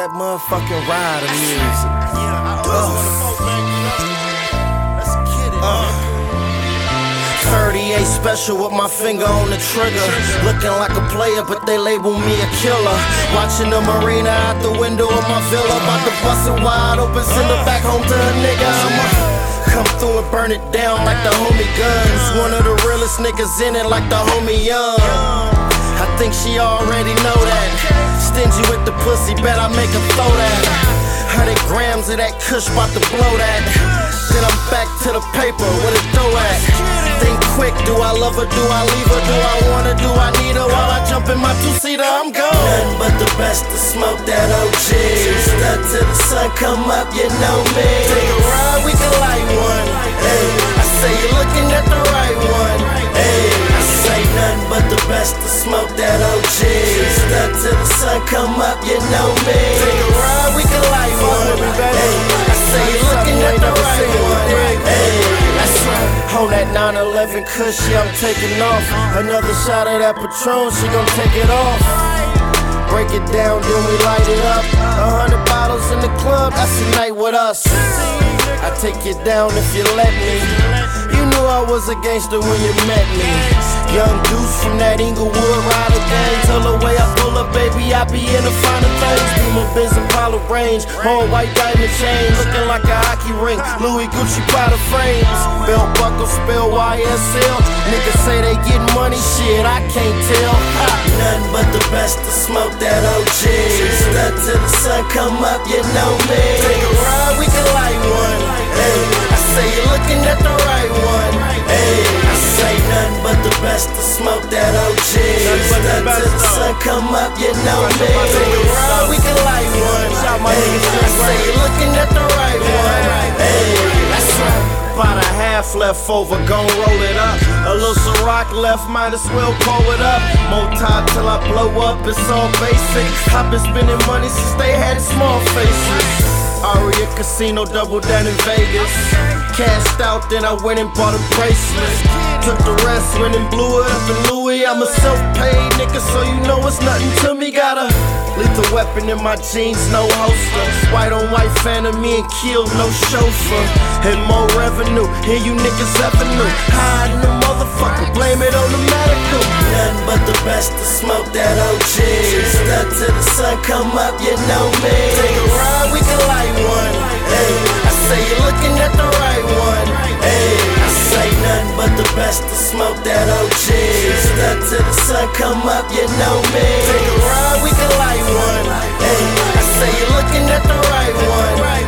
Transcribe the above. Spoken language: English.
that motherfucking ride of music. Let's get it. Uh. 38 special with my finger on the trigger. Looking like a player, but they label me a killer. Watching the marina out the window of my villa. About to bust it wide open, send it back home to a nigga. I'ma come through and burn it down like the homie guns. One of the realest niggas in it, like the homie Young. I think she already know that. Stingy with the pussy, bet I make her throw that. Hundred grams of that kush, bout to blow that. Then I'm back to the paper, where the dough at? Think quick, do I love her, do I leave her, do I wanna, do I need her? While I jump in my two-seater, I'm gone. Nothing but the best to smoke that OG. Stuck till the sun come up, you know me. Take a ride, we can light one. Hey, I say you're looking at the right one. Hey, I say nothing but the best to smoke that OG. Till the sun come up, you know me. Take a ride, we can light one. Hey, I say you're looking at the right one. Hey. On that 911 cushy, I'm taking off. Another shot of that Patron, she gon' take it off. Break it down, then we light it up. A hundred bottles in the club, that's a night with us. I take you down if you let me. You knew I was a gangster when you met me. Young Deuce from that Inglewood rider gang. Tell the way I pull up, baby, I be in the finer things. Beamer Benz Apollo range, all white diamond chain, looking like a hockey ring. Louis Gucci Prada frames, belt buckle spell YSL. Niggas say they get money, shit, I can't tell. Nothing but the best to smoke that OG. Stuck till the sun come up, you know me. Come up, you know me. We can light one. Hey, say you're looking at the right one. Hey, that's right. About a half left over, gon' roll it up. A little Ciroc left, might as well pull it up. More time till I blow up, it's all basic. I've been spending money since they had small faces. Aria Casino, double down in Vegas. Cashed out, then I went and bought a bracelet. Took the rest, went and blew it up in I'm a self-paid nigga, so you know it's nothing to me. Got a lethal weapon in my jeans, no holster. White on white phantom, me and kill, no chauffeur. And more revenue, and you niggas knew. Hiding the motherfucker, blame it on the medical. Nothing but the best to smoke that OG. Stuck till the sun come up, you know me. Take a ride, we can light one. Hey, I say you're looking at the best to smoke that OG. Stuck to the sun, come up, you know me. Take a ride, we can light one. Hey, I say you're looking at the right one.